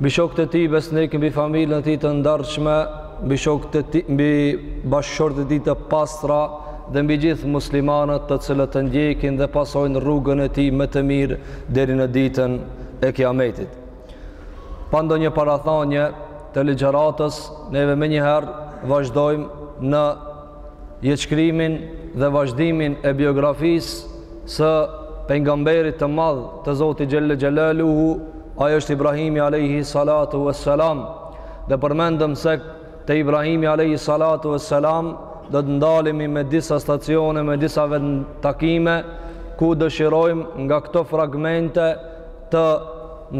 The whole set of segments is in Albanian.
mbi shokët e tij besnikë, mbi familjen e tij të ndershme, mbi shokët e tij, mbi bashkëshortet e tij të pastra dhe mbi gjithë muslimanët të cilët të ndjekin dhe pasojnë rrugën e tij më të mirë deri në ditën e Kiametit. Pa ndonjë parathanje të ligjëratës, neve menjëherë vazhdojmë në jetëshkrimin dhe vazhdimin e biografisë së pengamberit të madh të Zotit Xhelle Xhelaluhu, ai është Ibrahimi alejhi salatu ves selam, dhe përmendëm se te Ibrahimi alejhi salatu ves selam do të ndalimi me disa stacione, me disa vendtakime, ku dëshirojmë nga këto fragmente të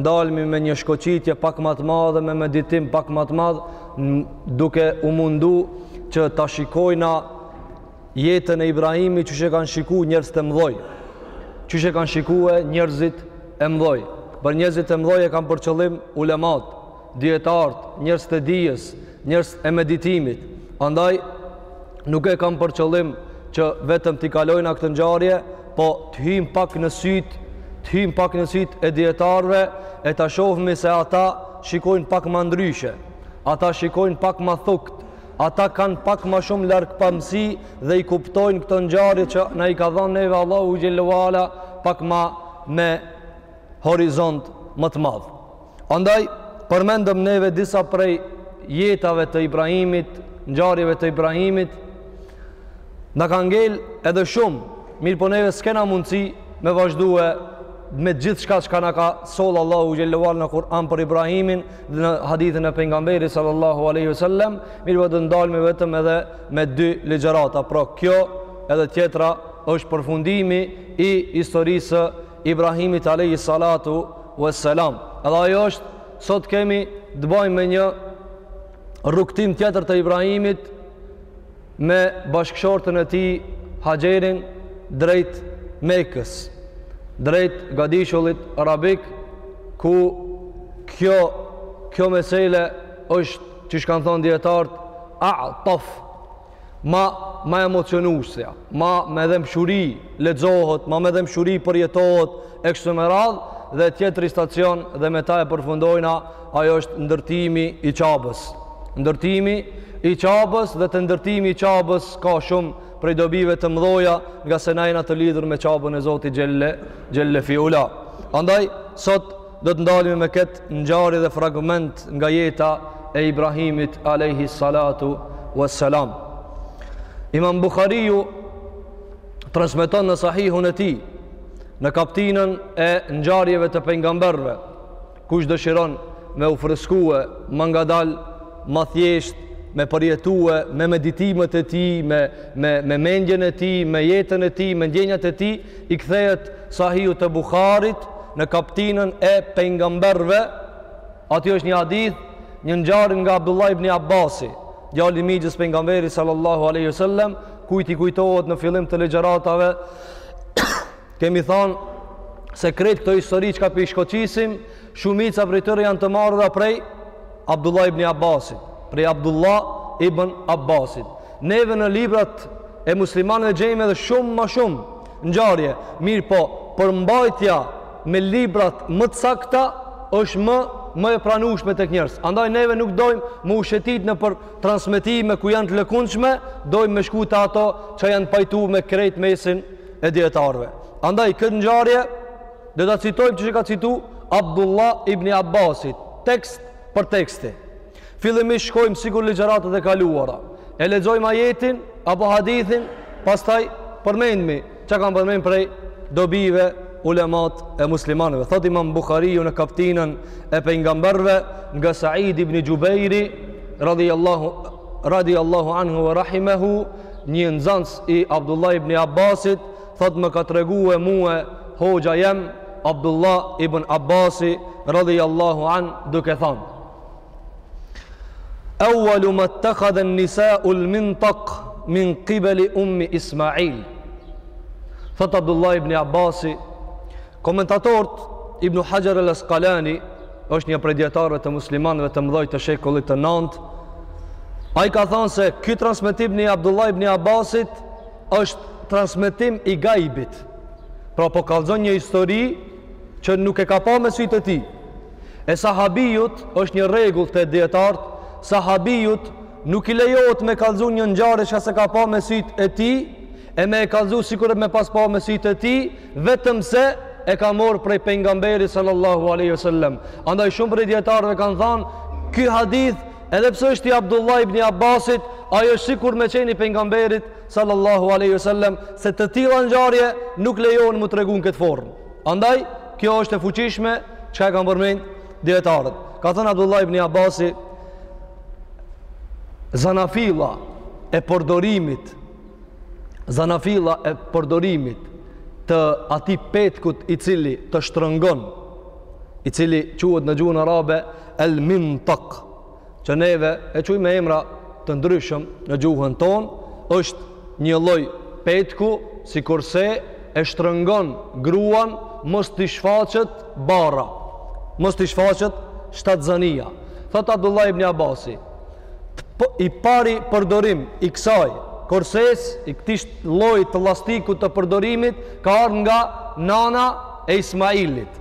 ndalmi me një shkoqitje pak ma të madhe, me meditim pak ma të madh, duke u mundu që ta shikojna jetën e Ibrahimit qysh e kanë shiku njerëzt e mdhoj qysh e kanë shikue njerëzit e mdhoj por njerëzit e mdhoj e kam për qëllim ulematë dijetarët, njerëzt e dijes njerëzt e meditimit andaj nuk e kam për qëllim që vetëm ta kalojna këtë ngjarje po të hyjmë pak në sytë, të hyjmë pak në sytë e dijetarëve, e të shofmi se ata shikojnë pak ma ndryshe, ata shikojnë pak ma thukt, ata kanë pak ma shumë largpamësi dhe i kuptojnë këto ngjarje që na i ka dhanë neve Allahu Xhelle ue ala pak ma me horizont më të madh. Andaj, përmendëm neve disa prej jetave të Ibrahimit, ngjarjeve të Ibrahimit, na ka ngel edhe shumë, mirëpo neve s'kena mundësi me vazhdue me gjithçka çka na ka sjellë Allahu Xhelle ue ala në Kur'an për Ibrahimin dhe në hadithin e pengamberit sallallahu aleyhi sallem, mirëpo do ndalmi vetëm edhe me dy ligjërata, pra kjo edhe tjetra është përfundimi i historisë Ibrahimit alejhi salatu ves selam. Edhe ajo është sot kemi të bajmë me një rrugtim tjetër të Ibrahimit me bashkëshortën e tij Haxherin drejt Mekës, drejt gadishullit arabik ku kjo kjo mesele është qysh kanë thonë dijetarët a tof ma ma emocionusja, ma me dhemshuri lexohet, ma me dhemshuri përjetohet e kështu me radh dhe tjetri stacion dhe me ta e përfundojna ajo është ndërtimi i qabës ndërtimi i qabës dhe te ndërtimi i qabës ka shumë prej dobive të mdhoja ngase na jena të lidhur me qabën e Zotit Xhelle, Xhelle fi ula. Andaj, sot Do të ndalemi me këtë ngjarje dhe fragment nga jeta e Ibrahimit alayhi salatu wassalam. Imam Buhariu transmeton në Sahihun e tij në kaptinën e ngjarjeve të pejgamberëve. Kush dëshiron me u freskue, ma ngadal, ma thjesht, me përjetue, me meditimet e tij, me, me, me mendjen e tij, me jetën e tij, me ndjenjat e tij, I kthehet Sahihut të Buharit në kaptinën e pejgamberëve, aty është një hadith, një ngjarje nga Abdullah ibn Abbasi, djali i i mixhës pejgamberit sallallahu alaihi wasallam, kujt i kujtohet në fillim të ligjëratave, kemi thënë se krejt këto histori çka po i shkoqisim, Shumica prej tyre janë të marrura prej Abdullah ibn Abbasit, prej Abdullah ibn Abbasit. Neve në librat e muslimanëve gjejmë edhe shumë më shumë ngjarje, mirëpo përmbajtja me librat më të sakta është më më e pranueshme tek njerëz. Andaj neve nuk dojmë me u shetit nëpër transmetime ku janë të lëkundshme, dojmë me shku te ato që janë pajtu me krejt mesin e dietarëve. Andaj këtë ngjarje Do ta citojmë çka ka citu Abdullah ibn Abbasi, tekst për teksti. Fillimisht shkojmë sikur ligjëratat e kaluara. E lexojmë ajetin apo hadithin, pastaj përmendmi çka kanë përmend prej dobive ulemat e muslimanëve. Thotë Imam Buhariu në kaptinën e pejgamberëve nga Said ibn Xhubejri radhiyallahu radhiyallahu anhu wa rahimahu, një nxënës i Abdullah ibn Abbasit, Thotë më ka tregue mue hoxha jem Abdullah ibn Abasi radhijallahu anhu duke thanë Ewelu ma ttekhadhe nisaul mintak min kibeli ummi Ismail Thotë Abdullah ibn Abasi komentatorët ibn Haxher el Askalani është një prej dijetarëve të muslimanëve të mëdhoj të shekullit të nantë Ai ka thanë se ky transmetim i Abdullah ibn Abasit Është transmetim i gajbit. Pra po kallëzon një histori që nuk e ka pa me sytë e tij. E sahabijut është një rregull te dijetarët, sahabijut nuk i lejohet me kallëzu një ngjarje që s'e ka pa me sytë e tij, e me e kallëzu sikurse me pas pa me sytë e tij, vetëm se e ka marr prej pejgamberit sallallahu aleyhi sallam. Andaj shumë prej dijetarëve kanë thanë, ky hadith Edhe pse është i Abdullah ibn Abbasit, ajo është sikur me qenë i pejgamberit sallallahu alaihi wasallam se të tilla ngjarje nuk lejohen m'u tregu në këtë formë. Andaj kjo është e fuqishme çka e kanë përmend dietarët. Ka thënë Abdullah ibn Abbasi zanafilla e përdorimit zanafilla e përdorimit të atij petkut i cili të shtrëngon i cili quhet në gjuhën arabe El Mintak, që neve e qujmë me emra të ndryshëm në gjuhën tonë, është një lloj petku, sikurse e shtrëngon gruan mos t'i shfaqet barra, mos t'i shfaqet shtatzania. Thotë Abdullah ibn Abasi, po, i pari përdorim i kësaj korseje, i këtij lloj të llastikut të përdorimit ka ardhë nga nana e Ismailit.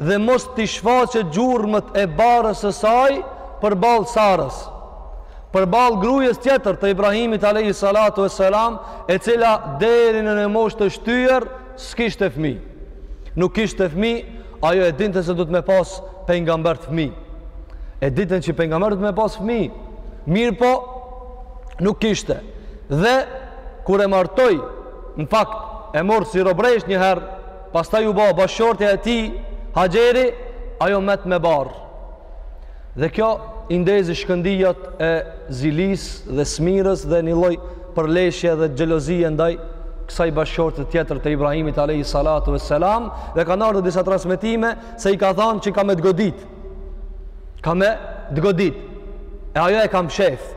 dhe mos t'i shfaqë gjurmët e barrës së saj përballë Sarës, përballë grues tjetër të Ibrahimit alejhi salatu ves selam, e cila deri në një moshë të shtyrë s'kishte fëmijë. Nuk kishte fëmijë, ajo e dinte se do të me pas pejgamberi fëmijë. E dinte që pejgamberi do të me pas fëmijë. Mirëpo, nuk kishte. Dhe kur e martoi, në fakt e mori si robëreshë një herë, Pastaj u bo bashkëshortja e tij Haxheri, ajo met me barrë. Dhe kjo i ndezi shkëndijat e zilisë dhe smirës dhe një lloj përleshje dhe xhelozie ndaj kësaj bashkëshorte tjetër të Ibrahimit alayhi salatu vesselam dhe kanë ardhë disa transmetime se i ka thanë që ka me të godit. Ka me të godit. E ajo e ka mshef.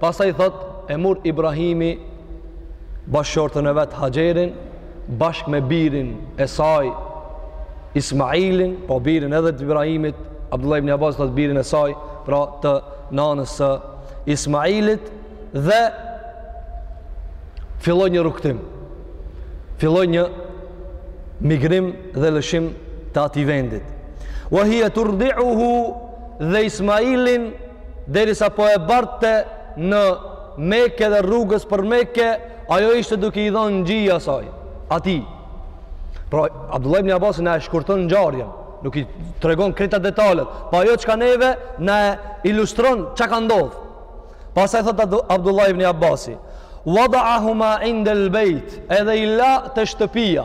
Pastaj thotë e mur Ibrahimi bashkëshortën e vet Haxherin bashkë me birin e saj Ismailin, po birin edhe të Ibrahimit, Abdullah ibn Abbasi thotë birin e saj, pra të nanës së Ismailit dhe filloi një rrugëtim. Filloi një migrim dhe lëshim të atij vendit. Wa hiya turdi'uhu dhe Ismailin Derisa po e bartte në Meke dhe rrugës për Meke, ajo ishte duke i dhënë gji asaj, atij. Pra, Abdullah ibn Abbasi na e shkurton ngjarjen, nuk i tregon krejt ato detalet, po ajo çka neve na e ilustron çka ka ndodh. Pastaj thotë Abdullah ibn Abbasi, "Wada'ahuma 'inda al-bayt", edhe i la te shtëpia.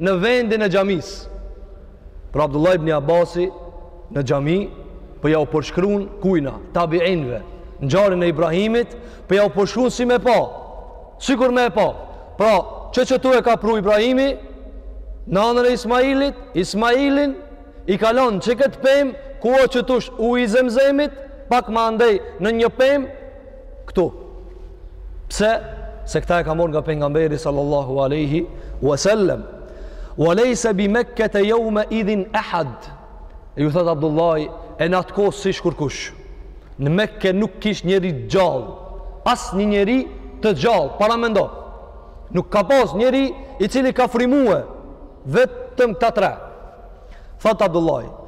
në vendin e xhamisë. Pra Abdullah ibn Abasi në xhami po ja u përshkrun kujna tabiinve, ngjarjen e Ibrahimit po ja u përshkrun si me pa. Sikur me e pa. Pra, qe qëtu e ka pru Ibrahimi, nanën e Ismailit, Ismailin, i kalon qe këtë pemë, ku o qëtash uji i zemzemit, pak ma andej në një pemë, këtu. Pse? Se këta e ka marrë nga pejgamberi sallallahu aleyhi wasallem. Wa lejse bi mekkete jaumeidhin ehad. E ju thotë Abdullahi, e në atë kohë s'ish kurkush. Në mekke nuk kish njeri gjallë. As një njeri të gjallë, paramendo. Nuk ka pas njeri i cili ka frymue. Vetëm këta tre. Thotë Abdullahi,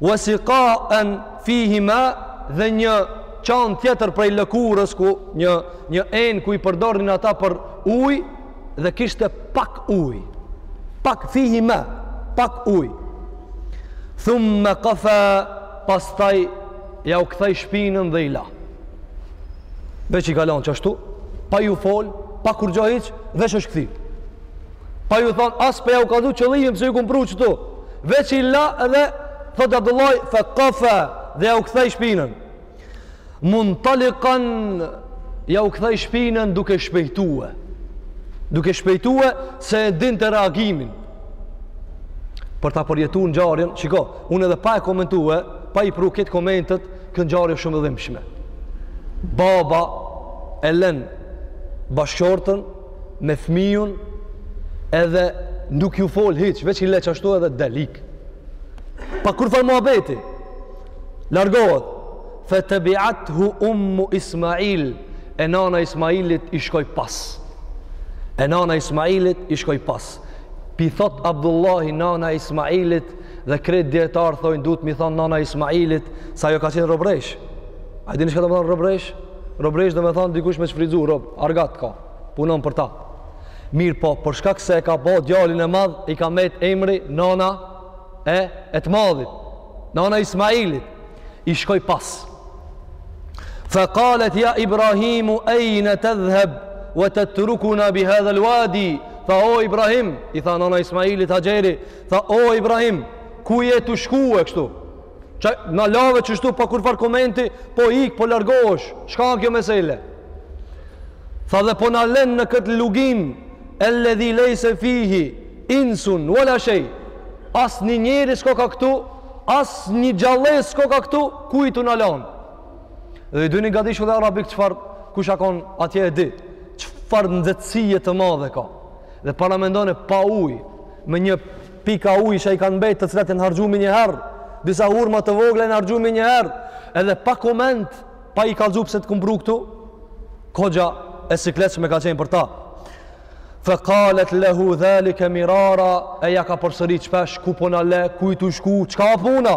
Wa siqaen fihi ma dhe një çan tjetër prej lëkurës ku një një enë ku i përdornin ata për ujë dhe kishte pak ujë. Pak fihi ma, pak ujë. Thumma qafa pastaj ja u kthei shpinën dhe i la. Veç i kalon qashtu, pa ju fol, pa kurgjo hiç, veç është kthy. Pa ju thonë, as pa ja u kallzu qëllimin pse ju kam pru qëtu. Veç i la edhe, thotë Abdullahi, fe kafa dhe ja u kthei shpinën. Muntalikan, ja u kthei shpinën duke shpejtue. Duke shpejtue se e dinte reagimin. Për ta përjetu ngjarjen, shiko, unë edhe pa e komentue, pa i pru këto komentet, kjo ngjarje shumë e dhimshme. Baba e len bashkëshortën, me fëmijën edhe nuk ju fol hiç, veç i le qashtu edhe del ik. Pa kurfar muhabeti. Largohet. Fa tabi'athu ummu Ismail. E nana e Ismailit i shkoi pas. E nana e Ismailit i shkoi pas. Pi thot Abdullahi nana e Ismailit dhe krejt dijetarët thonë duhet mi thonë nana e Ismailit se ajo ka qenë robresh. A dini çka do me thonë robresh? Robresh do me thonë dikush me shfrytzu, rob, argat ka, punon për ta. Mirë po, për shkak se e ka bo djalin e madh, i ka met emri nana e, e të madhit, nana e Ismailit, i shkoi pas. Fe kalet ja Ibrahimu ejne tedhhebu, ve tetrukuna bi hedhel uadi, tha o Ibrahim, i tha nana e Ismailit Haxheri, tha o Ibrahim, ku je tu shkue kështu, Që na lave qështu pa kurrfarë komenti, po ik, po largohsh. Çka a kjo mesele? Tha dhe po na lën në këtë luginë alladhi laysa fihi insun wala shay. Asnjë njeri s'koka këtu, asnjë gjallesë s'koka këtu, kujt tu na lan? Dhe i dyni gadishullin arabik çfarë kush ka kon atje e di. Çfarë nxehtësie të madhe ka. Dhe paramendone pa ujë me një pika uji që i kanë mbet të cilat janë harxhu menjëherë, disa hurma të vogla janë harxhu menjëherë, edhe pa koment, pa i kallzu pse të kum pru këtu. Koxha e sikletshme ka qenë për ta. Fa qalet lahu zalika mirara, e ja ka përsërit shpesh ku po na le, ku je tu shku, çka puna?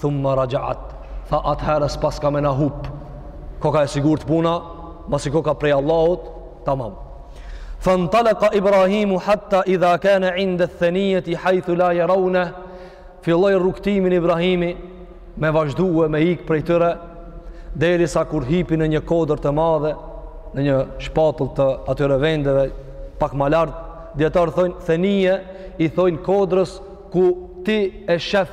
Thumma rajaat, tha atëherë së paska me na hup. Koka e sigurt puna, masi koka prej Allahut, tamam. Fantalaka Ibrahimu hatta idha kane inde thenijeti hajthu la jeraune, filloj rrugëtimin Ibrahimi me vazhdu e me ikë prej tyre, derisa kur hipi në një kodër të madhe, në një shpatull të atyre vendeve pak ma lartë, dijetarët thojnë, thenije i thojnë kodrës ku ti e shef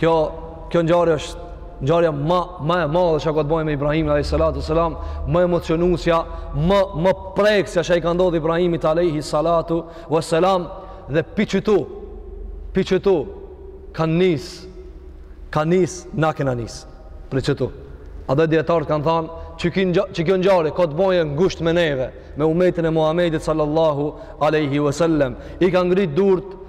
Kjo kjo ngjarje është ngjarja ma ma e madhe që ka të boje me Ibrahimin alayhi salatu selam, më emocionuesja, ma ma preksja që i ka ndodh Ibrahimit alayhi salatu wassalam dhe pi qitu pi qitu ka nis ka nis na kena nis prej qitu edhe dijetarët kanë thanë që kjo ngjarje ka të boje ngushtë me neve me umetin e Muhamedit sallallahu alaihi wasallam i ka ngrit durt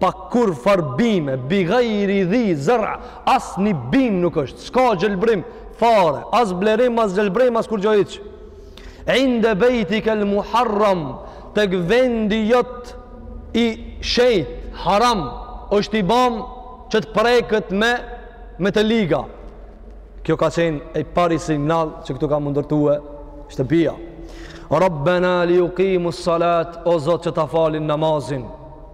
pa kurrfar bime bi ghairi dhi zar asni bimë nuk është s'ka gjelbrim fare as blerim as gjelbrim as kurgjo hiç inde bejtikel muharram tek vendi jot i shejt haram është i bam që të preket me me të liga kjo ka qenë e pari signal që këtu ka m'u ndërtue shtëpia Rabbena li juqimu salat o zot që ta falin namazin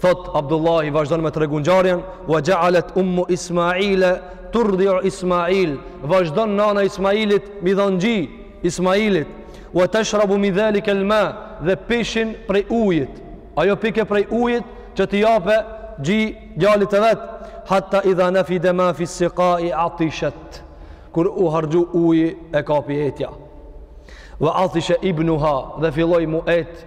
Thot Abdullahi vazhdon me tregu ngjarjen, "Wa ja'alat ummu Ismaila turdi'u Ismail", vazhdon nana e Ismailit m'i dhon gji Ismailit, "Wa tashrabu min zalika al-ma", dhe pishin prej ujit. Ajo pike prej ujit që t'i jape gji djalit të vet, hatta idha nafida ma fi siqa'i atishat. Kur u harxhu uji e kapi etja. Wa atisha ibnuha, dhe filloi m'u et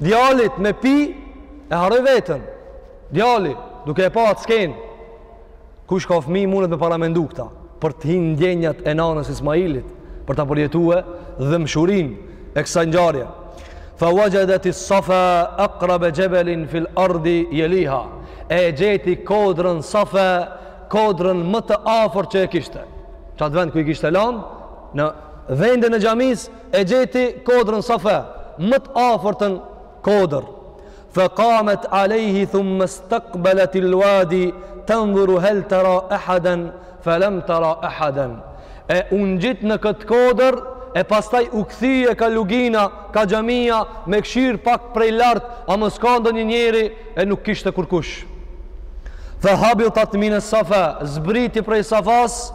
djalit me pi e harroi veten djali duke e pa atë skenë kush ka fmi mundet me paramendu këta për të hi në ndjenjat e nanës së Ismailit për ta përjetue dhemshurinë e kësaj ngjarje fa wajadet i safa akrabe xhebelin fil ardi jeliha e gjeti kodrën safa kodrën më të afërt që e kishte qat vend ku i kishte lan në vendin e xhamisë E gjeti kodrën Safa, më të afërtën kodër. Fa qamat alayhi thumma istaqbalat al-wadi tanzuru hal tara ahadan falam tara ahadan. E u ngjit në këtë kodër e pastaj u kthye ka lugina, ka xhamia me kqyr pak prej lart, a mos ka ndonjë njeri e nuk kishte kurkush. Fa habitat min as-safa, zbriti prej Safasë,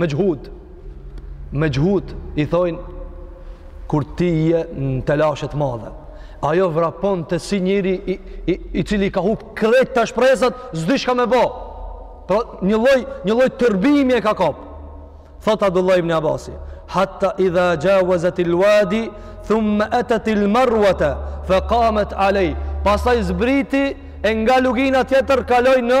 Mexhud, mexhud i thojnë kur ti je në telashe të madhe. Ajo vraponte si njeri i, i, i cili ka hupë krejt shpresat, s'di çka me bo. Pra një lloj, një lloj tërbimi e ka kapë. Thot Abdullah ibn Abasi, hatta idha xhawazet il wadi, thumme etet il marwate, fe kamet alej. Pastaj zbriti e nga lugina tjetër kaloi në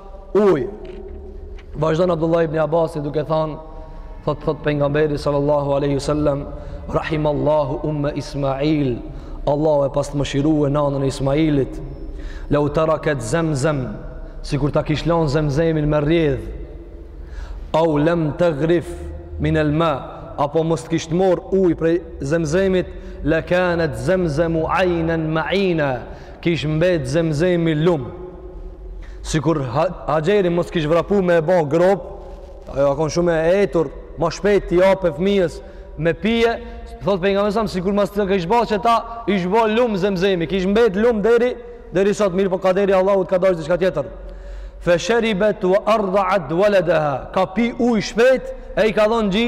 Uj, vazhdon Abdullah ibn Abbasi duke than, thot, thot Pejgamberi sallallahu aleyhi sallam, rahim Allahu umme Ismail, Allahu e pastë mëshirue nanën e Ismailit, leu tereket zemzem, sikur ta kish lanë zemzemin me rrjedh, au lem tegrif min el ma, apo mos të kishte marr uj prej zemzemit, le kanet zemzemu ajnen maina, kish mbet zemzemi lum sikur Haxheri mos kish vrapu me e bo gropë ajo a kon shumë e etur ma shpejt t'i jape fëmijës me pije thot Pejgamberi alejhi selam sikur mos të kish bo qëta ish bo lum zemzemi kish mbet lum deri deri sot mirëpo kaderi i Allahut ka dashtë diçka tjetër fe sheribet we ardaat waledeha ka pi uj shpejt e i ka dhon gji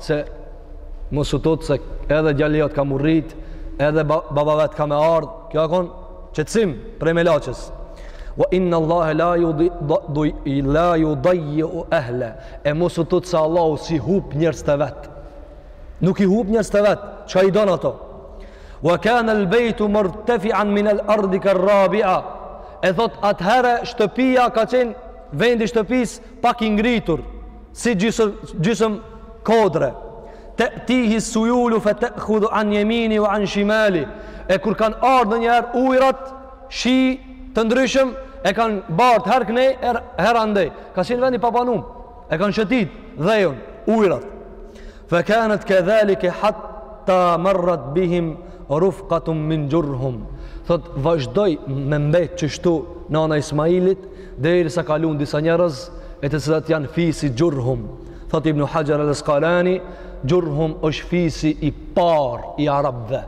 se mos u tut se edhe djali jot ka m'u rrit, edhe baba i vet ka me ardh, kjo ka kon qetësim prej melaqes. Wa inna Allaha la yudhi la yudhi ahla. E mos u tut se Allahu s'i hup njerëzt e vet. Nuk i hup njerëzt e vet, çka i don ato. Wa kana al-baytu murtafi'an min al-ardi kar-rabi'a. E thot atëherë shtëpia ka qenë vendi i shtëpisë pak i ngritur si gjysëm gjysëm kodre te'tihi sujulu fe te'khudhu an jemini wa an shimali e kur kanë ardhë ndonjëherë ujrat shi të ndryshëm e kanë bartë herë këne e herë andej ka qenë vend i pabanum e kanë shëtit dheun ujrat fe kanet kedhalike hatta merrat bihim Rufqatun min xhurhum. Thot vazhdoi me mbet qështu nana e Ismailit derisa kalun disa njerëz e të cilat janë fisi xhurhum. Thot Ibnu Haxher el-Askalani, xhurhum është fisi i parë i arabëve.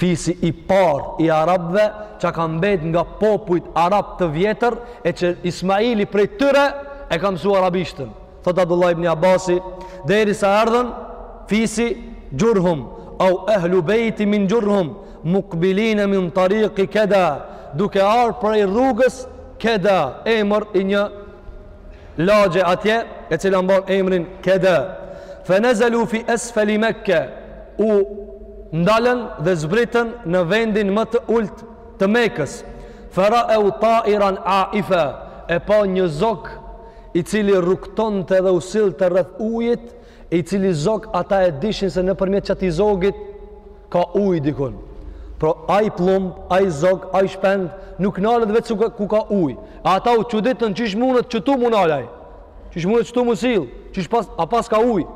Fisi i parë i arabëve që ka mbet nga popujt arab të vjetër e që Ismaili prej tyre e ka msu arabishtën. thot Abdullah ibn Abasi, derisa erdhën fisi Xhurhum, au ehlu bejti min Xhurhum, mukbiline min tariki keda, duke ardh prej rrugës keda, emër i një lagje atje, e cila mban emrin keda. Fe nezelu fi esfeli mekke, u ndalën dhe zbritën në vendin më të ult të mekës. Fe raeu tairan aife, e panë një zok i cili rrugtonte dhe u sillte rreth ujit, i cili zog ata e dishin se nëpërmjet qatij zogit ka ujë dikun. Pra ai pllumb, ai zog, ai shpend nuk nalet veç se ku ka ujë. E ata u çuditën qysh munet qetu m'u nal ai. Qysh munet qetu m'u sill, qysh pas a pas ka ujë.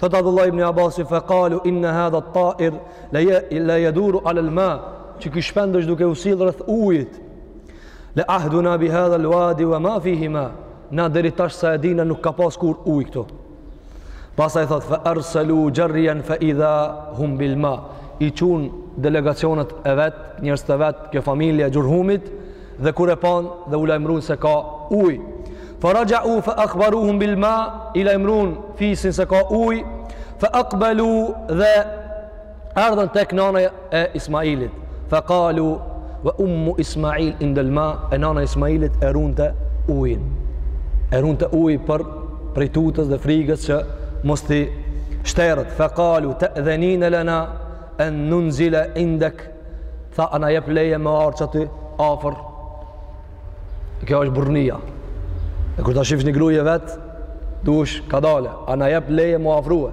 Thot Abdullah ibn Abbasi fa qalu in hadha at-ta'ir la yaduru ala al-ma, që ky shpend është duke u sill rreth ujit. La ahduna bi hadha al-wadi wa ma fihi ma. Na deri tash sa e dimë na nuk ka pas kurr ujë këtu. Pastaj thot fa arsalu jarrian fa idha hum bil ma. I çun delegacionet e vet, njerëz të vet, kjo familje e Xhurhumit dhe kur e pan dhe u lajmëruan se ka ujë. Fa raja'u fa akhbaruhum bil ma, i lajmëruan fisin se ka ujë. Fa aqbalu dhe erdhën tek nana e Ismailit fa kalu ve ummu Ismail indel ma e nana e Ismailit e runte ujin e runte uj për prej tutës dhe frigës që mos t'i shteret fe kalu te'dhenine lena en nenzile indek tha a na jep leje me ardh qaty afër kjo është burnia e kur ta shifsh një grue vet dush kadale a na jep leje m'u afrue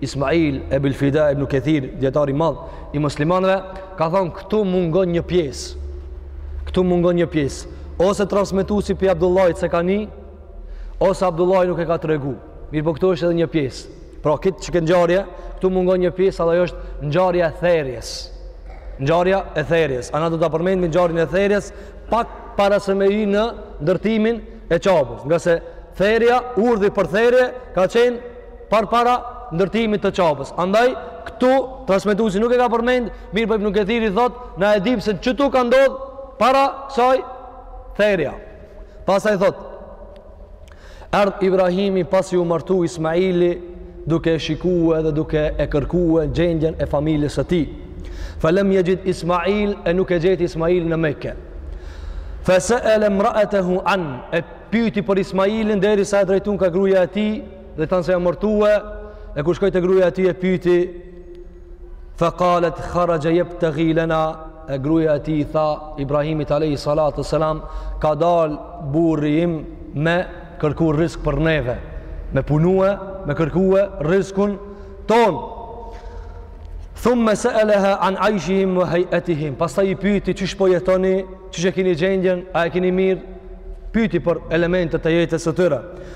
Ismail Ebul Fida Ibnu Kethir, dijetari i madh i muslimanëve, ka thanë këtu mungon një pjesë. Këtu mungon një pjesë. Ose transmetuesi pi Abdullahit s'e ka ni, ose Abdullahi nuk e ka tregu. Mirëpo këtu është edhe një pjesë. Pra te qekjo ngjarje, këtu mungon një pjesë, ajo është ngjarja e therjes. Ngjarja e therjes. E na do ta përmendim ngjarjen e therjes pak para se me hi në ndërtimin e Qabes. Ngase therja, urdhri për therje ka qenë Përpara ndërtimit të Qabes. Andaj, këtu, transmetusi nuk e ka përmend, mirëpo Ibnu Kethiri, thot, na e dim se qëtu ka ndodh, para kësaj, therja. Pastaj thot, erdh Ibrahimi pasi u martu Ismaili, duke e shikue dhe duke e kërkue gjendjen e familjes së tij. Fe lem jexhid Ismaile, nuk e gjeti Ismailin në Meke. Fe se'elemra'etehu anh, e pyti për Ismailin, derisa e drejtun ka gruja e tij, Dhe i thanë se u martue, e kur shkoi te gruja e tij e pyti, fe kalet kharaxhe jebtegi lena, e gruja e tij i tha, Ibrahimit alejhi salatu ve selam, ka dal burri im me kërku rizk për neve, me punue, me kërkue rizkun tonë, Thumme se'eleha an ajshihim ve hej'etihim. Pastaj pyti qysh po jetoni, qysh e kini gjendjen, a e kini mirë, pyti për elementet e jetës së tyre.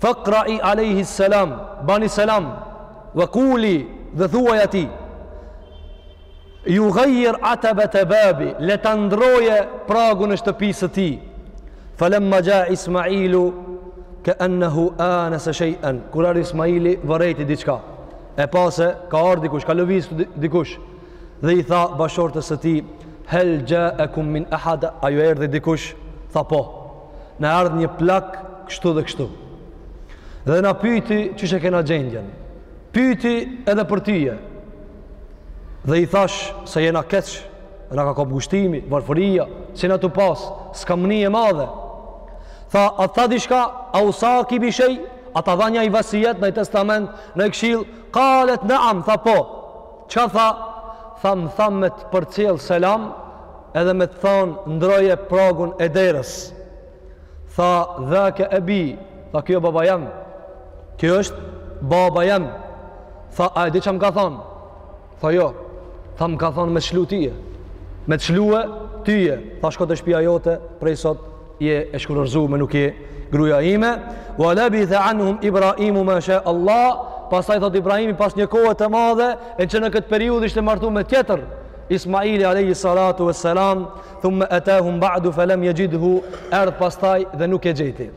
Fekra'i alejhi selam, bani selam, ve kuli dhe thuaj atij, jugajjir atebete babih, le të ndroje pragun e shtëpisë së tij. Felemma xhae Ismailu, ke ennehu anese shej'en, kur erdh Ismaili vërejti diçka, e pa se ka ardh dikush, ka lëviz dikush, dhe i tha bashkëshortes së tij, hel xhaekum min ehad, a ju erdh dikush, tha po, Na erdh një plak kështu dhe kështu. Dhe na pyti qysh e kena gjendjen. Pyti edhe për tyje. Dhe i thash se jena keq, na ka kap ngushtimi, varfëria, se jena tu pas skamni e madhe. Tha, a tha diçka, a eusaki bi shej, a ta dha naj vasijet, naj testament, naj këshillë, kalet neam, tha po. Ç'a tha? Tha më tha me të përcjellë selam edhe me të thonë ndroje pragun e derës. Tha dhake ebi, tha kjo baba jem, kjo është baba jem. Tha a e di ça më ka thonë? Tha jo, tha më ka thonë me të shlu tyje, me të shlue tyje, tha shko te shpia jote prej sot je e shkurorzu më nuk je gruja ime ve lebithe anhum Ibrahimu ma sha Allah pastaj thot Ibrahimi pas një kohe të madhe e që në këtë periudhë ishte martu me tjetër Ismaili alejhi salatu ve selam thumme etahum ba'du fe lem jexhidhu erdh pastaj dhe nuk e gjeti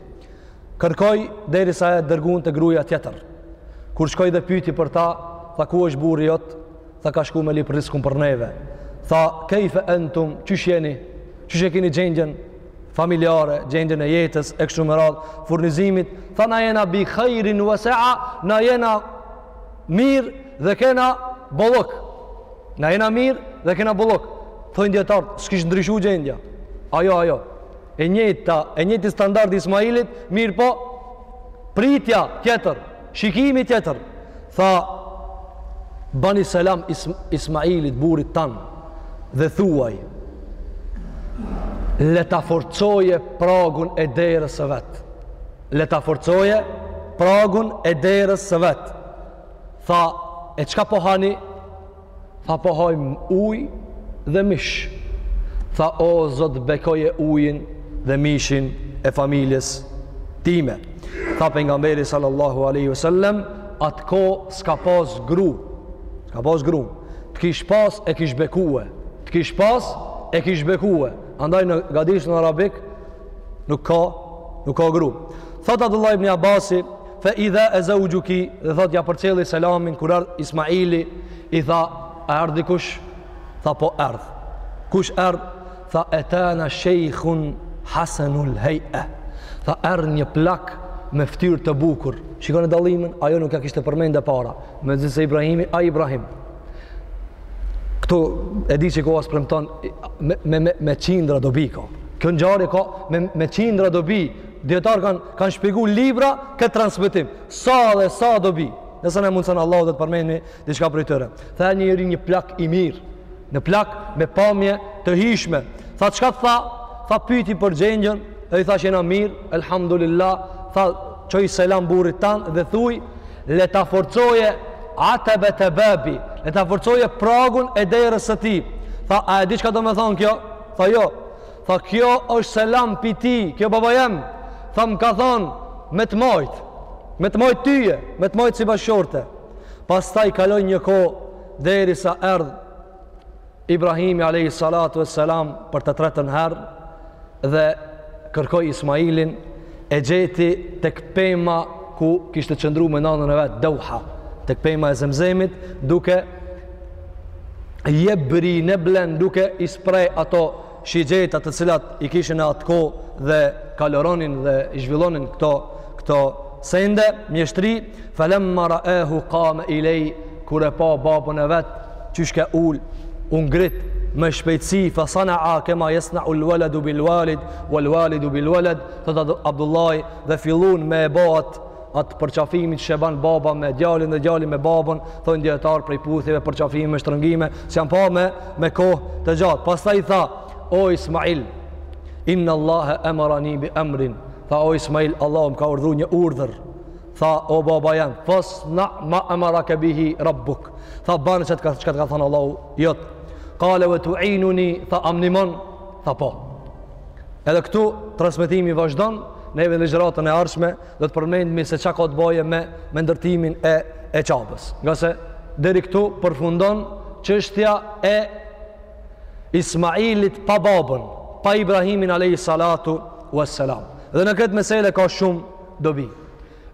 kërkoi derisa e dërgun te gruja tjetër kur shkoi dhe pyti për ta tha ku është burri jot Tha ka shku me lyp rizkun për neve. Tha, kejfe entum, qysh jeni, qysh e kini gjendjen familjare, gjendjen e jetës, e kështu me radhë, furnizimit. Tha, na jena bi khajrin ve sea, na jena mirë dhe kena bollëk. Na jena mirë dhe kena bollëk. Thojnë dijetarët, s'kish ndryshu gjendja. Ajo, ajo. E njëjta, i njëjti standard i Ismailit, mirëpo, pritja tjetër, Shikimi tjetër, tha, Bani selam Ismailit, burrit tand, dhe thuaj, le ta forcoje pragun e derës së vet. Le ta forcoje pragun e derës së vet. Tha, e çka po hani? Tha po hajmë ujë dhe mish. Tha o Zot bekoje ujin dhe mishin e familjes time. Tha pejgamberi sallallahu alaihi wasallam atë kohë s'ka pas grun. S'ka pas grun. Të kish pas e kish bekue. Të kish pas e kish bekue. Andaj në gadishullin arabik nuk ka nuk ka grun. Thot Abdullah ibn Abasi Fe idha xhae zeuxhuki dhe thot ja përcolli selamin kur erdh Ismaili i tha a erdh dikush? Tha po erdh. Kush erdh? Tha etana shejhun hasenul hejë. Tha erdh një plak me ftyr të bukur. Shikone dallimin, ajo nuk ja kishte përmend e para. Megjithëse Ibrahimi, ai Ibrahim. Këtu e di që koha s'premton me, me, me, me qindra dobi ka. Kjo ngjarje ka me, me qindra dobi. Dijetarët kanë kanë shpjegu libra kët transmetim. Sa dhe sa dobi. Nëse na mundson Allahu do të përmendmi diçka prej tyre. Tha njeri një plak i mirë, një plak me pamje të hijshme. Tha çka të tha? Tha pyeti për gjendjen, e i thash jena mirë, elhamdulillah. Tha çoji selam burrit tand dhe thuj le ta forcoje atabete babih, le ta forcoje pragun e derës së tij. Tha a e di çka domethonë kjo? Tha jo. Tha kjo është selam pi tij, kjo baba jem, tha m'ka thonë me të majtë, me të majtë tyje, me të majtë si bashkëshorte. Pastaj kaloi një kohë, derisa erdh Ibrahimi alayhi salatu wassalam për të tretën herë dhe kërkoi Ismailin e gjeti tek pema ku kishte qëndru me nanën e vet Dauha tek pema e Zemzemit duke jebri neblen duke i mpreh ato shigjeta të cilat i kishin në atë kohë dhe kaloronin dhe i zhvillonin këto këto sende mjeshtri falamma ra'ahu qama ilay kur e pa babën e vet qysh ka ul u ngrit me shpejtësi fa sana'a kama yasna'u al-waladu bil-walid wal-walidu bil-walad thot Abdullah dhe fillun me e bëat atë përqafimin që ban baba me djalin dhe djali me babën, thonë dijetarët prej puthjeve, përqafimi me shtrëngime, s'janë pa me, me kohë të gjatë. Pastaj tha, o Ismail, innallahe emerani bi emrin, tha o Ismail, Allahu m'ka urdhu një urdhër, tha o baba jem, fasna ma emerake bihi rabbuk, tha ban çka t'ka, ka thonë Allahu yt, kale ve tuinuni, tha a m'nimon, tha po. Edhe këtu, transmetimi vazhdon, ne në ligjëratën e ardhshme, do të përmendmi se çka ka të boje me me ndërtimin e e Qabës. Ngase deri këtu përfundon çështja e Ismailit pa babën, pa Ibrahimin alayhi salatu wassalam. Dhe në këtë mesele ka shumë dobi.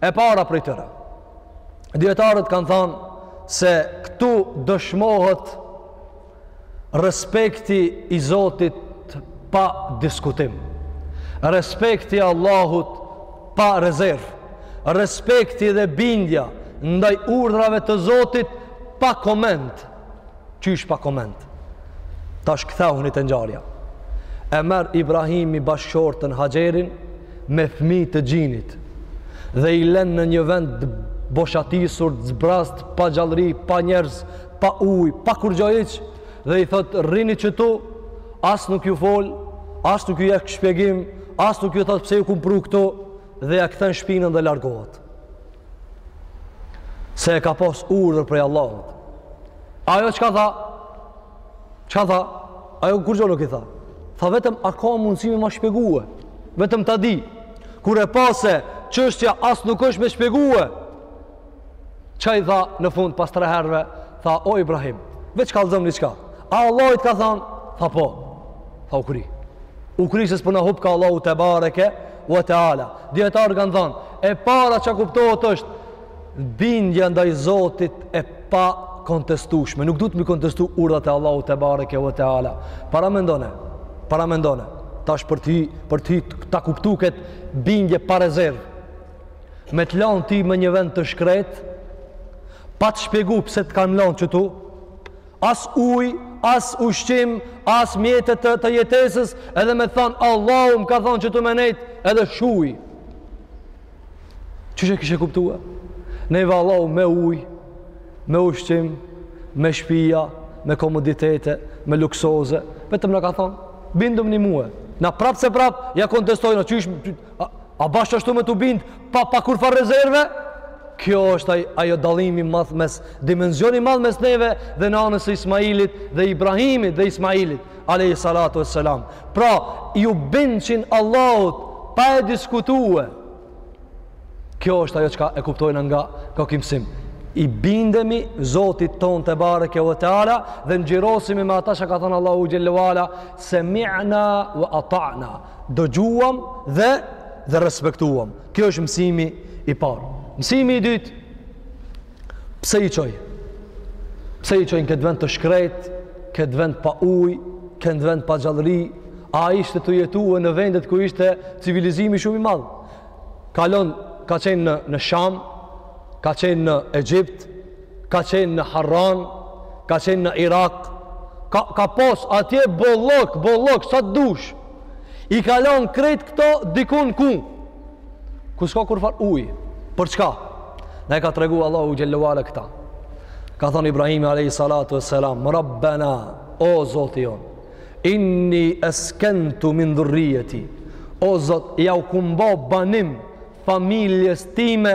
E para prej tëre. Dijetarët kanë thanë se këtu dëshmohet Respekti i Zotit pa diskutim. Respekti i Allahut pa rezervë. Respekti dhe bindja ndaj urdhrave të Zotit pa koment. Qysh pa koment? Tash kthehuni te ngjarja. E merr Ibrahimi bashkëshortën Haxherin me fëmijë të gjinit dhe i len në një vend boshatisur, zbrast, pa gjallëri, pa njerëz, pa ujë, pa kurgjo hiç, dhe i thotë rrini qëtu, as nuk ju fol, as nuk ju jep shpjegim, as nuk ju thotë pse ju kom pru këtu, dhe ia kthen shpinën dhe largohet. Se e ka pas urdhër prej Allahut. Ajo çka tha? Çka tha? Ajo kurgjo nuk i tha? Tha vetëm a ka mundësi me ma shpjegue? Vetëm ta di. Kur e pa se çështja as nuk është me shpjegue, Ça i tha në fund pas tre herve, tha, o Ibrahim, veç kalzëm diçka. A Allahi të ka thanë, tha po, tha u kri. U kri se s'po na hupka Allahu tebareke ue teala. Dijetarët kanë thanë, e para që kuptohet është, bindja ndaj Zotit e pakontestushme. Nuk duhet m'i kontestu urdhrat e Allahut tebareke ue teala. Paramendone, paramendone tash për ti, për ti ta kuptu këtë bindje pa rezervë. me të lanë ti me një vend të shkret, pa të shpjegu pse të kanë lanë qëtu, as ujë, as ushqim, as mjete të, të jetesës, edhe me të thanë, Allahu më ka thanë qëtu me nejtë, edhe shuj. Qysh e kishe kuptue? Neve Allahu me ujë, me ushqim, me shpia, me komoditete, me luksoze, vetëm na ka thanë, bindmuni mue, na prapë se prapë, ia kontestojna, qysh, A bash ashtu me t'u bind pa, pa kurrfarë rezerve? Kjo është aj, ajo dallimi i madh mes, dimensioni i madh mes neve dhe nanës së Ismailit dhe Ibrahimit dhe Ismailit, alejhi salatu ue selam. Pra, iu bindshin Allahut pa e diskutue. Kjo është ajo çka e kuptojna nga ky mësim. I bindemi Zotit tonë tebareke ue teala dhe ngjyrosemi me ata që ka thanë Allahu Xhelle ue Ala semi'na ue ata'na. dëgjuam dhe dhe respektuam. Kjo është mësimi i parë. Mësimi i dytë, pse i çoi? Pse i çoi në këtë vend të shkretë, këtë vend pa ujë, këtë vend pa gjallëri, a ishte tu jetue në vendet ku ishte civilizimi shumë i madh. Kalon, ka qenë në, në Sham, ka qenë në Egjipt, ka qenë në Harran, ka qenë në Irak, ka, ka pas atje bollok, bollok, sa të dush. I ka lanë krejt këto dikun ku, ku s'ka kurrfarë uji, për çka? Na e ka tregu Allahu xhel-le ve ala këta. Ka thanë Ibrahimi alejhi salatu ve selam, rabbena, o zoti jonë, inni eskentu min dhurrijeti, o zot, jau kum bo banim familjes time,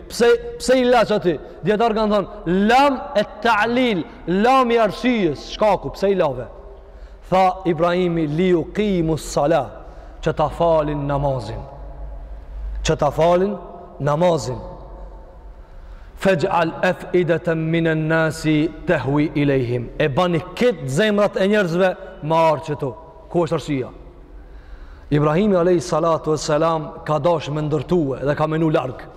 Pse, pse i la qaty? Dijetarët kanë thanë, lam et-ta'lil, lami i arsyes, shkaku, pse i lave? Tha Ibrahimi, li juqimus-salah, që ta falin namazin. Që ta falin namazin. Fexh'al ef'ideten minen-nasi tehui ilejhim. E bani këtë zemrat e njerëzve me ardh qëtu. Ku është arsyja? Ibrahimi alayhi salatu wassalam ka dasht me ndërtue dhe ka menu larg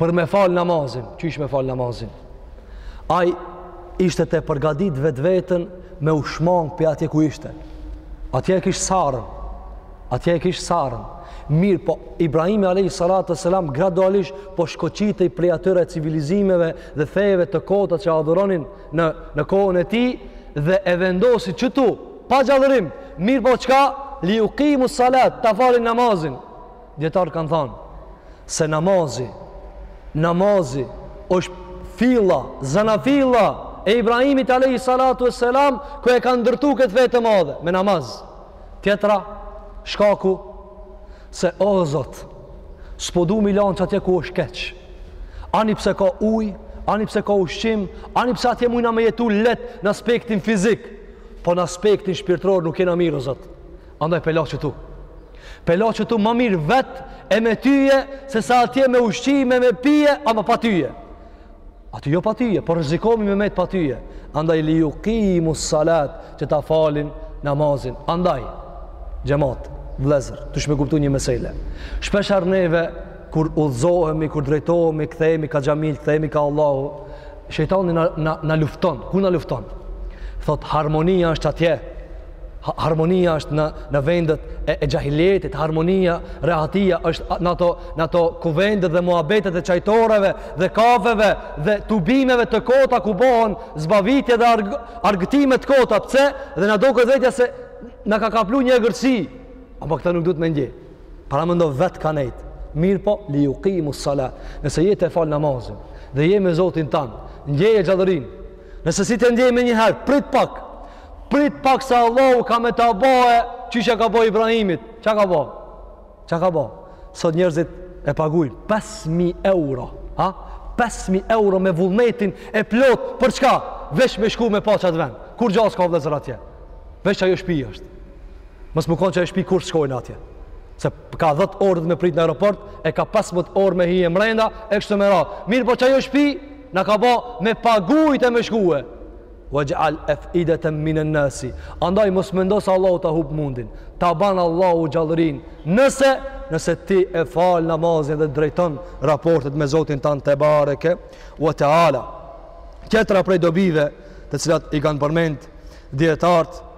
për me fal namazin, qysh me fal namazin. Ai ishte tu e përgatit vetveten me u shmang pi atje ku ishte. Atje e kish Sarën. Atje e kish Sarën. Mirëpo Ibrahimi alayhi salatu wassalam gradualisht po shkoqitej prej atyre civilizimeve dhe feve të kota që adhuronin në në kohën e tij dhe e vendosi qëtu pa gjallëri, mirëpo çka li juqimus-salat, ta falin namazin. Dijetarët kanë thanë se namazi namazi është filla, zanafilla e Ibrahimit alayhi salatu vesselam ku e kanë ndërtu këtë fe të madhe me namaz. Tjetra shkaku Se o Zot, s'po du m'i lanë qatje ku është keq. Ani pse ka ujë, ani pse ka ushqim, ani pse atje mujna me jetu leht në aspektin fizik, po në aspektin shpirtëror nuk jena mirë, o Zot. Andaj p'e la qëtu. P'e la qëtu ma mirë vetë e me tyje, se sa atje me ushqime, me pije, ama pa tyje. Aty jo pa tyje, por rrezikohemi me met pa tyje. Andaj li juqimus-salat, që ta falin namazin. Andaj xhemat, vëllezër, dush me kuptu një mesele. Shpeshherë neve kur udhëzohemi, kur drejtohemi, kthehemi ka xhamia, kthehemi ka Allahu, shejtani na na, na lufton. Ku na lufton? Thotë harmonia është atje. harmonia është në në vendet e, e xahiljetit, harmonia, rehatia është në ato në ato kuvendet dhe muhabetet e çajtoreve dhe kafeve dhe tubimeve të kota ku bohen zbavitje dhe arg, argëtime të kota. Pse? Dhe na duket vetja se na ka kaplu një egërsi. Apo këta nuk duhet me ndje. Paramendo, vet ka nejt. Mirëpo li yuqimu sala. Nëse je tu e fal namazin dhe je me Zotin tan, ndjeje gjallërinë. Nëse s'je tu e ndje menjëherë, prit pak. Prit pak se Allahu ka me ta bo qysh ia ka bo Ibrahimit. Çka ka bo? Çka ka bo? Sot njerëzit e pagujn 5.000 euro. Ha? 5.000 euro me vullnetin e plot për çka? Veç me shku me pa qatë vend. Kurgja s'ka, vllezër, atje. Veç qajo shpi është. Mos me kon qajo shpi kurrë s'shkojna atje. Se ka 10 orë me prit në aeroport, e ka 15 orë me hi mrenda, e kshtu me radhë. Mirëpo qajo shpi na ka bo me pagujt e me shku. Waj'al af'idatan min an-nas. Andaj mos mendo se Allahu ta hup mundin. Ta ban Allahu gjallërinë. Nëse nëse ti e fal namazin dhe drejton raportet me Zotin tan tebareke wa taala. Tjetra prej dobive të cilat i kanë përmend dijetarët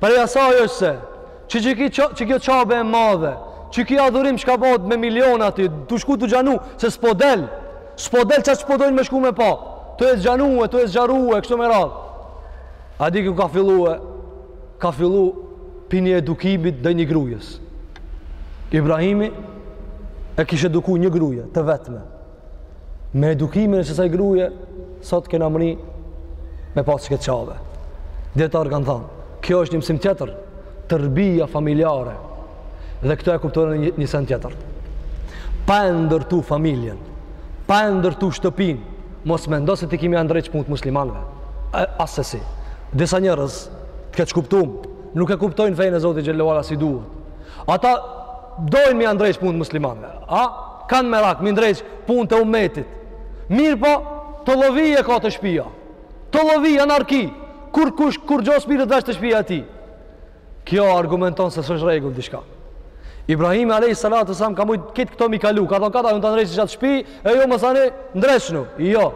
Prej asaj është se, që që, ki, qi, qikjo Qabe e madhe, qiky adhurim çka bohet me miliona aty, tu shku tu u zgjanu, se s'po del, s'po del çka po dojnë me shku me pa, tu e zgjanu e, tu e zgjeru e, kështu me radhë. A di ku ka fillu e, ka fillu prej edukimit të një grujës. Ibrahimi e kishte eduku një gruje, të vetme. me edukimin e qisaj gruje, sot kena mrri me pasë qiketë Qabe. Dijetarët kanë thanë, kjo është një mësim tjetër, terbija familjare, dhe këtu e kuptojmë një, një sen tjetër. Pa e ndërtu familjen, pa e ndërtu shtëpin, mos mendo se ti ki me i ndreq punët e muslimanve. Assesi, disa njerëz, të keqkuptum, nuk e kuptojnë fejnë e Zotit xhel-le ve ala si duhet. Ata dojnë me i ndreq punët e muslimanve. A? Kanë merak me i ndreq punët e umetit. Mirëpo, tollovi e ka te shpia. Tollovi, anarki. Kurkush, kurgjo s'mirret vesh te shpia e tij. Kjo argumenton se s'është n'rregull diçka. Ibrahimi alejhi salatu selam ka mujtë krejt këto me i kalu. Ka thonë kadal, unë ta ndreqi qatë shpi, e jo masanej, ndreqnu. Jo.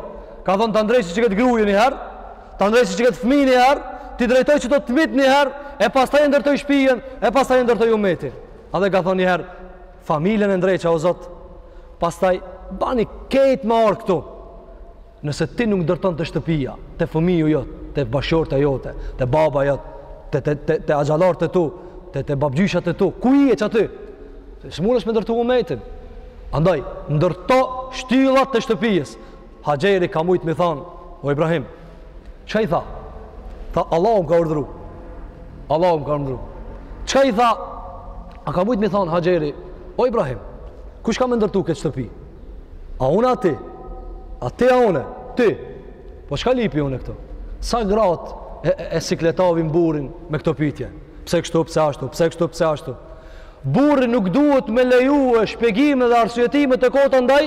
Ka thonë ta ndreqi qiket gruje një herë, ta ndreqi qiket fmi një herë, t'i drejtoj qeto të mitë një herë, e pastaj e ndërtoj shpijën, e pastaj e ndërtoj umetin. A dhe ka thonë një herë, Familjen e ndreqa o Zot. Pastaj bani krejt me ardh këtu. Nëse ti nuk ndërton te shtëpia, te fëmiju jot, te bashkëshortja jote, te baba jot, te te te, te axhallarët e tu, te te babgjyshat e tu, ku je qaty, s'mujsh me ndërtu umetin. Andaj ndërto shtyllat të shtëpisë. Haxheri ka mujtë mi thanë, o Ibrahim, çka i tha? Tha, Allahu m'ka urdhru. Allahu m'ka urdhru. Çka i tha? A ka mujtë mi thanë, Haxheri, o Ibrahim, kush ka me ndërtu këtë shtëpi? A unë a ti? A ti a unë? Ti. Po çka lipi une këtu? Sa gratë e, e, e sikletavin burrin me këto pytje? Pse kështu, pse ashtu, pse kështu, pse ashtu? Burri nuk duhet me lejue shpjegime dhe arsyetime të kota ndaj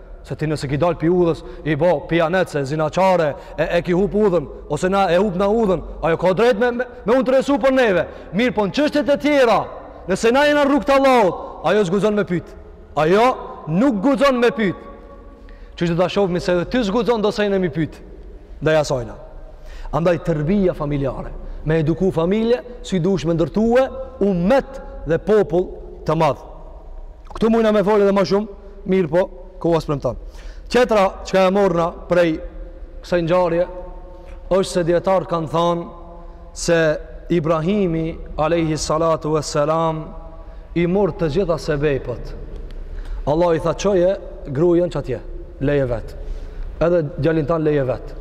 se ti nëse ki dal pi udhës i bo pijanec e zinaqar e, e ki hup udhën ose na e hupna udhën ajo ka drejt me, me, me u interesu për neve mirëpo në çështjet e tjera nëse na jena rrugë t'Allahut ajo s'guxon me pyt ajo nuk guxon me pyt që që do ta shofmi se edhe ti s'guxon do sejne mi pyt ndaj asajna andaj terbija familjare me eduku familje si dush me ndërtue umet dhe popull të madh këtu mujna me fol edhe ma shumë Mirëpo, koha s'premton. Tjetra çka e morrna prej kësaj ngjarje është se dijetarë kanë thënë se Ibrahimi alayhi salatu wassalam i mor të gjitha sebepet. Allahu i tha çoje grujën çatje, leje vet. Edhe djalin tan leje vet.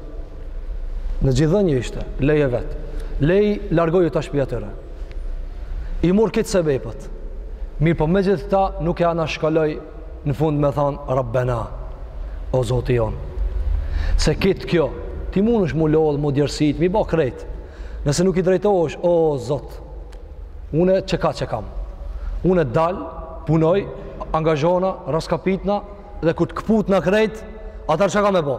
Në gjidhënie ishte, leje vet. Lej largoju tash pi atyre. I mor krejt sebepet. fest. Mirëpo megjithëkëta nuk e anashkaloi në fund me thanë Rabbena, o Zoti jonë. Se krejt kjo, ti munesh mu lodhë, mu djersit, mi bo krejt. Nëse nuk i drejtohesh, o Zot, une qeka që kam. Une dalë, punoj, angazhona, rraskapitna, dhe kur të këputna krejt, atëherë çka me bo.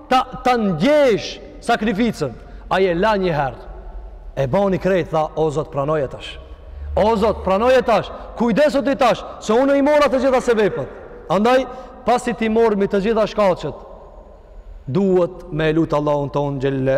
Ta ta ndjesh sakrificën. Ai e la një herë. E bani krejt tha, o Zot pranoje tash. O Zot pranoje tash. Kujdesu ti tash, se unë i mora të gjitha sebepet. Andaj pasi ti mormi të gjitha shkaqet, duhet me lut Allahun tonë xhelle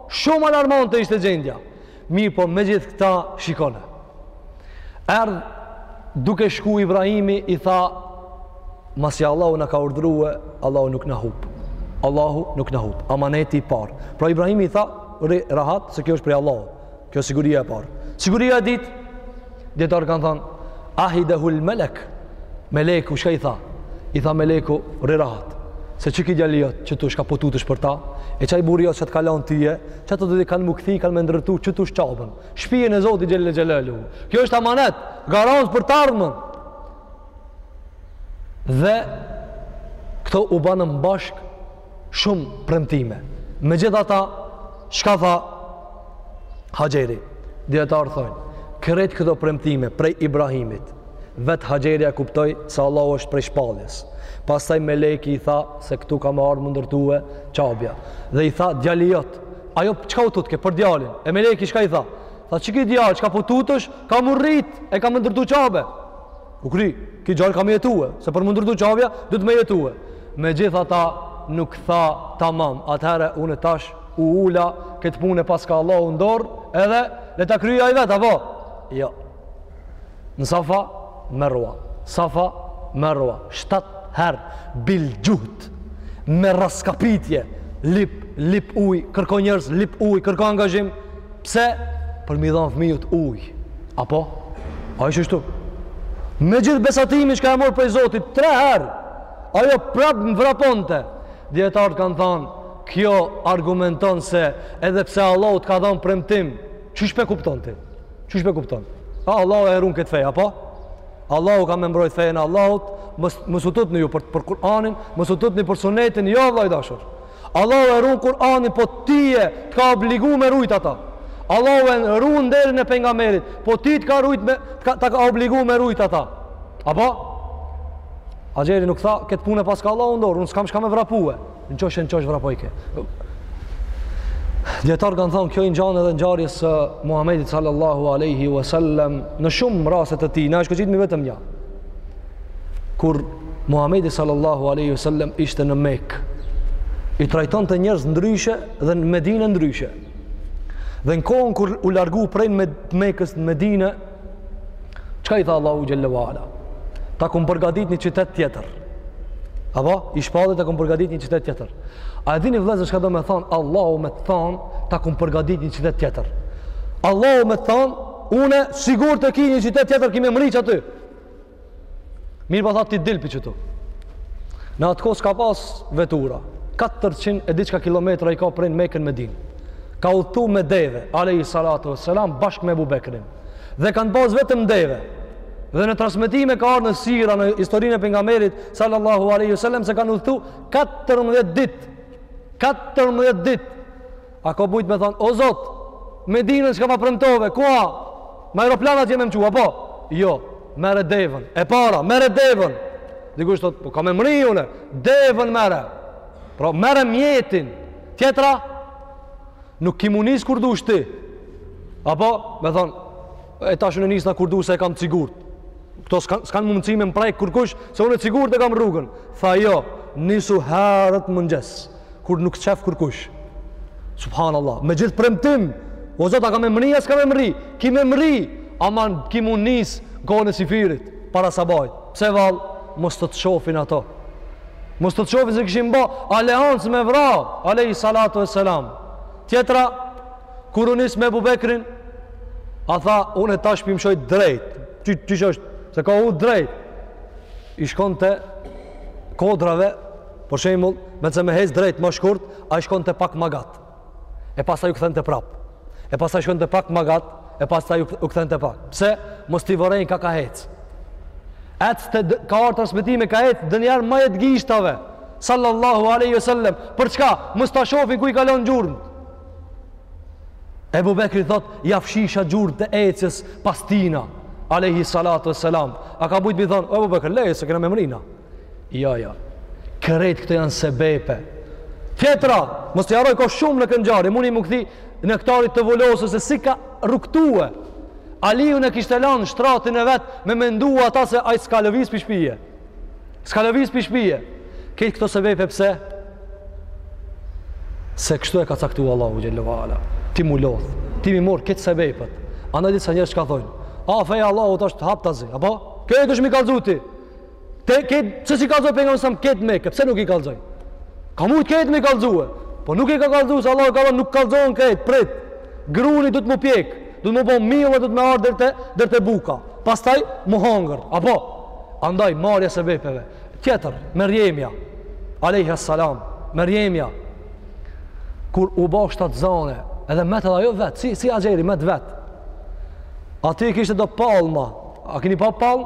Shumë alarmante ishte gjendja. Mirëpo megjithëkëta shikone. Erdh duke shku Ibrahimi i tha masi Allahu na ka urdhrue, Allahu nuk na hup. Allahu nuk na hup. Amaneti i parë. Pra Ibrahimi i tha, rri rahat, se kjo është prej Allahut. Kjo siguria e parë. Siguria e dytë, Dijetarë kanë thanë, ahidehul melek, meleku, çka i tha? I tha meleku, rri rahat, se qeky djali jot, qëtu çka po tutesh për ta, e qaj burri jot që të ka lon tyje, që të dy kanë mu kthy, kanë me ndërtu, qëtu Qabën, shpijën e Zotit xhelle xhelaluhu kjo është amanet, garancë për t'ardhmën, dhe këto u banën bashkë, shumë premtime. Megjithata, çka tha Haxheri? Dijetarët thojnë, krejt këto premtime prej Ibrahimit, vetë Haxheri e kuptoi se Allahu është prej shpalljes. Pastaj meleki i tha se këtu ka me ardhë m'u ndërtue Qabja. Dhe i tha, djali jot, ajo çka u tutke për djalin? E meleki çka i tha? Tha, qiky djal, çka po tutesh, ka m'u rritë, e ka me ndërtu Qabe. U kry, ky djal ka me jetue, se për m'u ndërtu Qabja, duhet me jetue. Megjithata nuk tha tamam, atëherë unë tash u ula, këtë punë e paska Allahu n'dorë, edhe le ta kryje ai vetë, apo? Jo. Në Safa, Merva. Safa, Merva. Shtatë herë, bil xhuhd, me rraskapitje, lyp, lyp ujë, kërko njerëz, lyp ujë, kërko angazhim, Pse? Për me i dhanë fëmijut ujë. Apo? A është shtu? Me gjithë besatimi çka e mor prej Zotit, tre herë, ajo prapë më vraponte. Dijetarët kanë thanë, kjo argumenton se edhe pse Allahu të ka dhanë premtim, qysh pe kupton ti? Qysh pe kupton? A Allahu e run këtë fe, apo? Allahu ka me mbrojtë fejën e Allahut, mos u tutni ju për, për Kur'anin, mos u tutni për sunetin, jo vëlla i dashur. Allahu e run Kur'anin, po ty të ka obligu me rujt ata. Allahu e run nderin e pejgamberit, po ty të ka rujt me, të ka, të ka obligu me rujt ata. Apo Haxheri nuk tha këtë punë paska Allahu n'dorë, unë s'kam çka me vrapue. Në qosh në qosh vrapojke. Dijetarët kanë thanë, kjo i ngjan edhe ngjarjes së Muhamedit sallallahu alaihi wasallam në shumë raste të tij, na është qenë vetëm nja. kur Muhamedi sallallahu alaihi wasallam ishte në Mekë. I trajtonte njerëz ndryshe dhe në Medinë ndryshe. Dhe në kohën kur u largu prej Mekës në Medinë, çka i tha Allahu xhelle ve ala? Ta kum përgatit një qytet tjetër. Apo i shpalli ta kum përgatit një qytet tjetër. A e dini vëllezër çka do me thanë Allahu me të thanë ta kum përgatit një qytet tjetër. Allahu me të thanë unë, sigurt e ki një qytet tjetër ki me mrri qaty. Mirëpo tha ti dil prej qëtu. Në atë kohë s'ka pas vetura. 400 e diçka kilometra i ka prej në Mekë në Medinë. Ka udhëtu me deve, alejhi salatu ve selam, bashkë me Abu Bekrin. Dhe kanë pas vetëm deve. Dhe në transmetime ka ardhë në sira, në historinë e pejgamberit, sallallahu aleyhi sallam, se kanë udhëtu 14 dit. 14 dit. A ka mujt me thonë, o Zot, Medinën çka ma premtove, ku a? Me aeroplan a je me m'çu, apo? Jo, merre devën, e para, merre devën. Dikush thot, po ka me mrri une, devën merre. Pra, merre mjetin. Tjetra, nuk ki m'u nis kur dush ti. Apo, me thonë, e tash unë nisna kur du se e kam t'sigurt. Këto s'kanë s'kan mundësi me më prek kërkush, se unë e sigurt e kam rrugën. Tha jo, nisu herët mëngjes. kur nuk t'shef kërkush. Subhanallah, me gjithë premtim, o Zot, a ka me mrri, a s'ka me mrri, ki me mrri, ama ki m'u nis n'kohën e syfyrit, para sabajt. Pse vall, mos të të shofin ato. Mos të të shofin se kishin ba aleancë me vra, alejhi salatu ve selam. Tjetra, kur u nis me Ebu Bekrin, a tha, unë e tash po i mëshoj drejt, që që është, se ka udhë drejt, i shkonte kodrave, Për shembull, n'vend se me ec drejt ma shkurt, ai shkonte pak ma gat. E pastaj u kthente prap. E pastaj shkonte pak ma gat, e pastaj u kthente pak. Pse? Mos t'i vërejnë ka ka ec. Ecte, ka ardh transmetime ka ec ndonjëherë n'maje t'gishtave. Sallallahu alaihi wasallam. Për çka? Mos ta shofin ku i ka lon gjurmën. Ebu Bekri thot, ja fshisha gjurmët e ecjes pas tina, alejhi salatu ve selam. A ka mujt m'i thonë, o Ebu Bekër, leje, se kena me mrri na. Jo, jo. Krejt këto janë sebepe. Tjetra, mos t'i harroj ka shumë në këtë ngjarje, muni m'u kthy në Nektarit të vulosur se si ka rrugëtue. Alijun e kishte lanë n'shtratin e vet me mendu ata se ai s'ka lëviz pi shpije. S'ka lëviz pi shpije. Kejt këto sebepe pse? Se kështu e ka caktu Allahu xhel-le ve ala. Ti m'u lodh, ti m'i morr kejt sebepet. Andaj disa njerëz çka thojnë. A, feja e Allahut është haptazi, apo? Kejt është m'i kallzu ti. Te kejt pse s'i kallzoi pejgamberi sa ke n'Mekë, pse nuk i kallzoi? Ka mujt kejt me kallzue, po nuk i ka kallzu se Allahu ka thënë nuk kallzohen kejt, prit. Gruni duhet m'u pjek, duhet m'u bo mill, duhet me ardh deri te deri te buka. Pastaj m'u hangër, apo andaj marrja e sebepeve. Tjetër, Merjemja alejha selam, Merjemja kur u bë shtatzonë, edhe met ajo vet, si si Haxheri met vet. Aty kishte do palma. A keni pa palmë?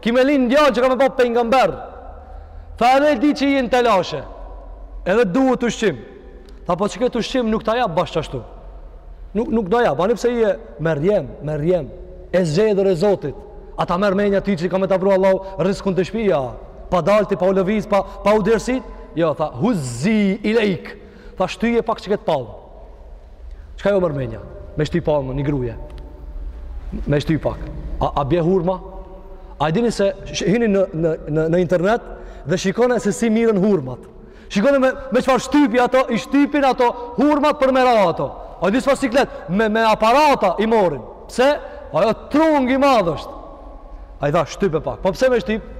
Ki me lind djalë që ka me ba pejgamber. Tha edhe e di që je në telashe. Edhe duhet ushqim. Tha po që këtë ushqim nuk ta jap bash ashtu. Nuk nuk ta jap, ani pse je Merjem, Merjem, e zgjedhur e Zotit. A ta merr menja ti që ka me ta vru Allahu rrizkun te shtëpia. Pa dal ti, pa u lëviz, pa pa u dersit. Jo, tha huzzi ilejk. Tha shtyje pak që këtë palmë. Çka jo Merjemja? Me shty palmë, një gruje. Me shty pak. A, a bje hurma? A i dini se hini në, në, në, në internet dhe shikone se si mirren hurmat. Shikone me, me çfarë shtypi ato, i shtypin ato hurmat për me ra ato. A i dini çfarë siklet? Me, me aparata i marrin. Pse? Ajo trung i madh është. Ai tha shtype pak. Po pse me shtypë?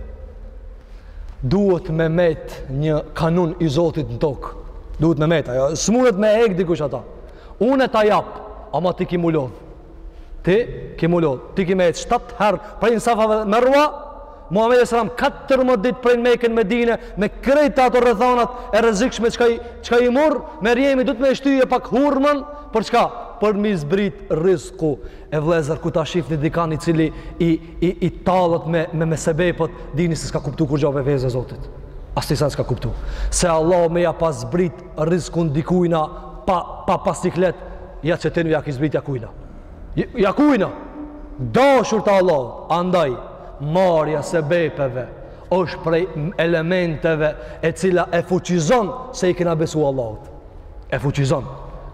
duhet me met një kanun i Zotit në tokë. Duhet me met, ajo s'munet me e hek dikush ata. Unë ta jap, ama ti ki m'u lodh. Ti ki m'u lodh. Ti ki me ec 7 herë prej në Safa ve Merva, Muhammed alejhi selam 14 dit prej në Meke n'Medine, me krejt ato rrethanat e rrezikshme çka i, çka i murr, Merjemi duhet me shtyje pak hurmën, për çka? Për m'i zbrit rizku. E vllezër ku ta shifni dikan i cili i, i i tallet me me me sebepet dini se s'ka kuptu kurgja prej fesë së Zotit asnjë sen s'ka kuptu se Allah me ja pas zbrit rizkun dikujna pa, pa siklet ja qëtyne ja kish zbrit ja kujna ja kujna dashur të Allahut andaj marja sebepeve është prej elementeve e cila e fuqizon se i kena besu Allahut e fuqizon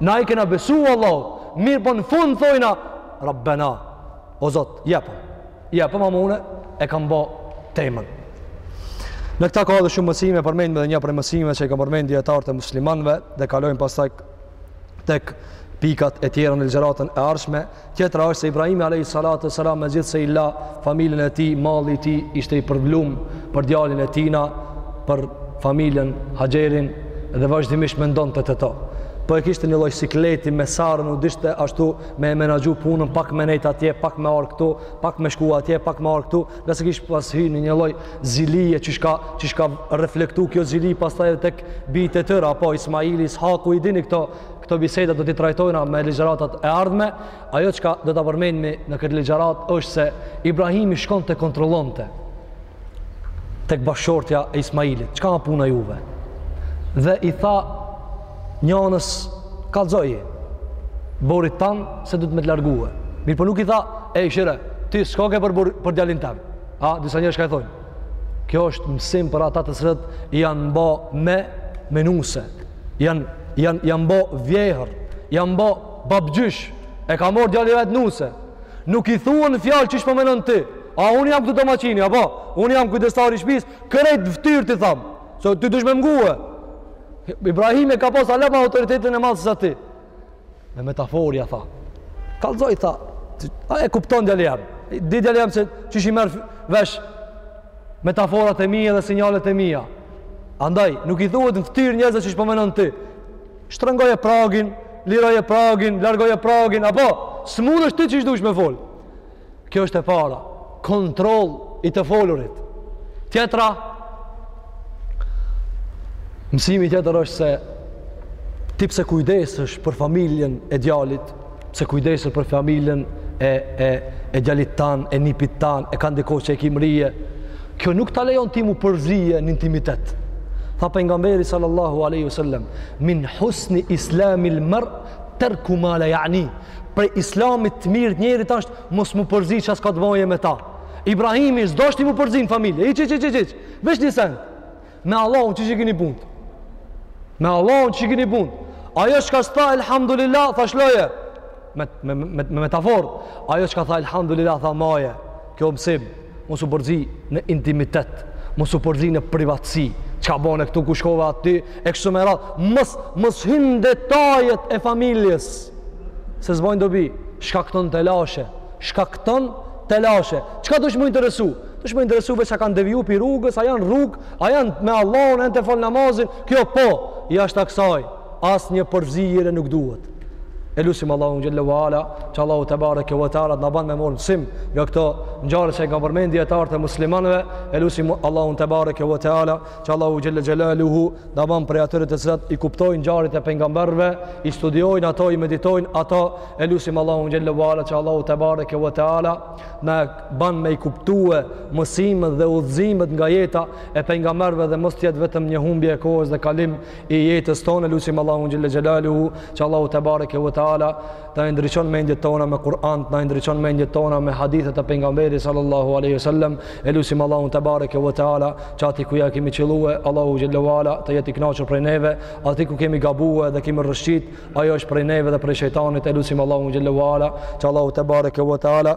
na i kena besu Allahut mirëpo në fund thojna Rabbena O Zot, jepëm. Jepëm ama une e kam bë temen. Në këta ka edhe shumë mësime, përmendim edhe një prej mësimeve që i kanë përmend dietarët e muslimanëve dhe kalojmë pastaj tek pikat e tjera në ligjëratën e ardhshme. Tjetra është se Ibrahimi alejhi salatu ve selam megjithëse i la familjen e tij, malli i tij ishte i përvlum për djalin e tina, për familjen Haxherin dhe vazhdimisht mendonte te to. Po e kishte një lloj sikleti me Sarën u dushte ashtu me e menaxhu punën, pak me nejt atje, pak me ardh këtu, pak me shku atje, pak me ardh këtu, ngase kish pas hy në një lloj zilije qysh ka, qysh ka reflektu kjo zili pastaj edhe tek bijtë e tyre, apo Ismaili, Ishaku, i dini këto, këto biseda do t'i trajtojna në ligjëratat e ardhme, ajo çka do ta përmendmi në këtë ligjëratë është se Ibrahimi shkonte kontrollonte, tek bashkëshortja e Ismailit, çka a puna juve? Dhe i tha njanës, kallzoji burrit tan se duhet me të largue. Mirëpo nuk i tha, ej shire, ti s'koke për, për djalin tem. A, disa njerëz çka i thonë. Kjo është mësim për ata të cilët janë ba me, me nuse, janë, janë, janë ba vjehërr, janë ba babgjysh, e ka marrë djali vetë nuse. Nuk i thua një fjalë qysh po menon ti, A unë jam këtu domaçini, apo? Unë jam kujdestari i shtëpisë, krejt n'ftyrë t'i tham. Se ti dush me m'ngue. Ibrahimi e ka pas ala ma autoritetin e madh sesa ti. Me metaforë ja tha. Kallzoi tha, a e kupton djali jem? Di djali jem se qysh i merr vesh metaforat e mia dhe sinjalet e mia. Andaj, nuk i thuhet n'ftyrë njerëzve qysh po menon ti. Shtrëngoje pragin, liroje pragin, largoje pragin, apo? S'mund është ti qysh dush me folë. Kjo është e para, kontroll i të folurit. Tjetra, mësimi tjetër është se ti pse kujdesesh për familjen e djalit, pse kujdesesh për familjen e, e, e djalit tanë, e nipit tanë, e kanë diko që e kim rije, kjo nuk ta lejon ti mu përzije në intimitet. Tha pejgamberi sallallahu aleyhi sallam, min husni islamil mer'i terkuhu ma la jani, Prej islamit të mirë të njerit është mos mu përzi çka s'ka të boje me ta. Ibrahimi s'dojshti mu përzi në familje. Hiç, hiç, hiç, hiç. Veç një sen. Me Allahun qysh i kini punt. Me Allahun qysh i kini punt. Ajo çka s'tha, elhamdulillah, tha lshoje. Me, me, me, me metaforë. Ajo çka tha, elhamdulillah, tha maje. Kjo mësim. Mos u përzi në intimitet, mos u përzi në privatësi. Çka bone këtu ku shkove aty e kështu me radhë. Mos mos hyn n'detajet e familjes. Se s'bojnë dobi, shkakton telashe, shkakton telashe. Çka dush mu interesu? Dush mu interesu veç a kanë deviju pi rrugës, a janë n'rrugë, a janë me Allahun, a janë tu fal namazin. Kjo po, jashta kësaj. asnjë përzirje nuk duhet. E lusim Allahun xhelle ve ala, që Allahu tebareke ve teala të na ban me marrë mësim nga këto ngjarje që i kanë përmend dijetarët e muslimanëve. E lusim Allahun tebareke ve teala, që Allahu xhelle xhelaluhu të na ban prej atyre të cilat i kuptojnë ngjarjet e pejgamberëve, i studiojnë ato, i meditojnë ato. E lusim Allahun xhelle ve ala, që Allahu tebareke ve teala na ban me i kuptue mësimet dhe udhëzimet nga jeta e pejgamberëve dhe mos të jetë vetëm një humbje e kohës dhe kalim i jetës tonë e lusim Allahun xhelle xhelaluhu që Allahu tebareke ve teala na i ndriçon mendjet tona me Kur'an na i ndriçon mendjet tona me hadithet e pejgamberit sallallahu alaihi wasallam e lusim Allahun tebareke ve teala që ati ku ja kemi qellue Allahu xhelle ve ala të jetë i kënaqur prej neve ati ku kemi gabue dhe kemi rrëshqit ajo është prej neve dhe prej shejtanit e lusim Allahun xhelle ve ala që Allahu tebareke ve teala